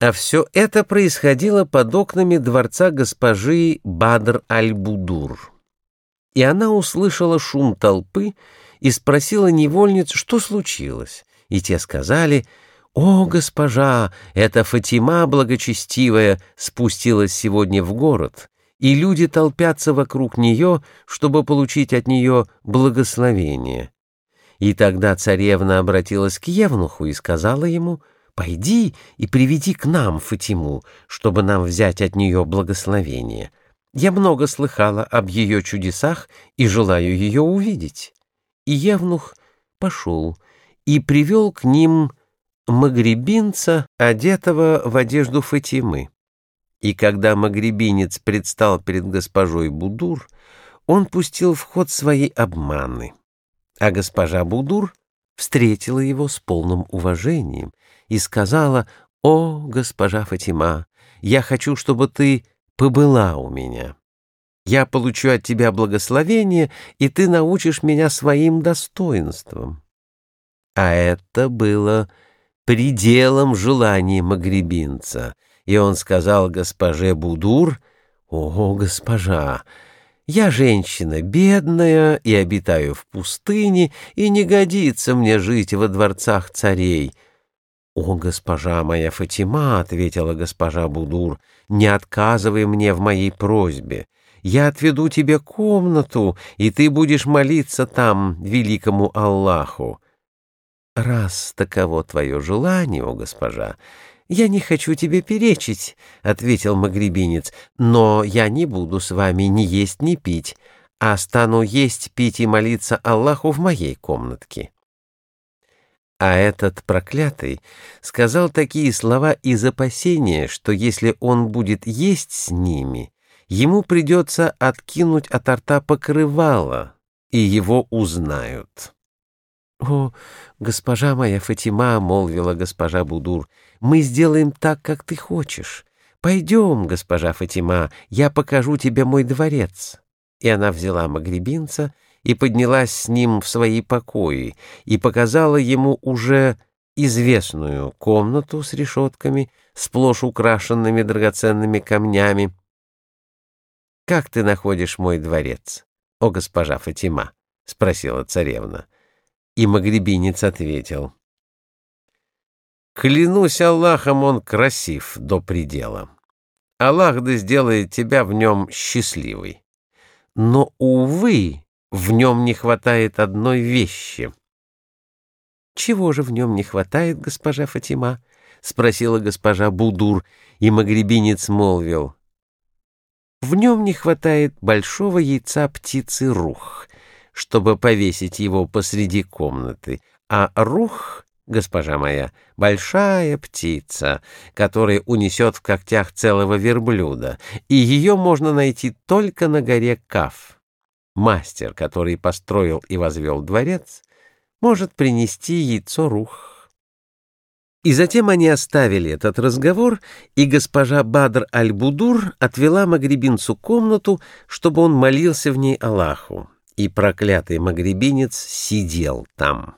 А все это происходило под окнами дворца госпожи Бадр-аль-Будур. И она услышала шум толпы и спросила невольниц, что случилось. И те сказали, «О, госпожа, эта Фатима благочестивая спустилась сегодня в город, и люди толпятся вокруг нее, чтобы получить от нее благословение». И тогда царевна обратилась к Евнуху и сказала ему, «Пойди и приведи к нам Фатиму, чтобы нам взять от нее благословение. Я много слыхала об ее чудесах и желаю ее увидеть». И Евнух пошел и привел к ним магребинца, одетого в одежду Фатимы. И когда магребинец предстал перед госпожой Будур, он пустил в ход свои обманы а госпожа Будур встретила его с полным уважением и сказала, «О, госпожа Фатима, я хочу, чтобы ты побыла у меня. Я получу от тебя благословение, и ты научишь меня своим достоинствам». А это было пределом желания магребинца, и он сказал госпоже Будур, «О, госпожа, я женщина бедная и обитаю в пустыне, и не годится мне жить во дворцах царей. — О, госпожа моя Фатима, — ответила госпожа Будур, — не отказывай мне в моей просьбе. Я отведу тебе комнату, и ты будешь молиться там великому Аллаху. — Раз таково твое желание, о госпожа, «Я не хочу тебе перечить», — ответил магребинец, «но я не буду с вами ни есть, ни пить, а стану есть, пить и молиться Аллаху в моей комнатке». А этот проклятый сказал такие слова из опасения, что если он будет есть с ними, ему придется откинуть от рта покрывало, и его узнают. «О, госпожа моя Фатима», — молвила госпожа Будур, — «мы сделаем так, как ты хочешь. Пойдем, госпожа Фатима, я покажу тебе мой дворец». И она взяла магребинца и поднялась с ним в свои покои и показала ему уже известную комнату с решетками, сплошь украшенными драгоценными камнями. «Как ты находишь мой дворец, о госпожа Фатима?» — спросила царевна. И магребинец ответил. «Клянусь Аллахом, он красив до предела. Аллах да сделает тебя в нем счастливой. Но, увы, в нем не хватает одной вещи». «Чего же в нем не хватает, госпожа Фатима?» — спросила госпожа Будур, и магребинец молвил. «В нем не хватает большого яйца птицы рух» чтобы повесить его посреди комнаты, а рух, госпожа моя, большая птица, которая унесет в когтях целого верблюда, и ее можно найти только на горе Каф. Мастер, который построил и возвел дворец, может принести яйцо рух. И затем они оставили этот разговор, и госпожа Бадр аль-Будур отвела Магребинцу комнату, чтобы он молился в ней Аллаху и проклятый магребинец сидел там.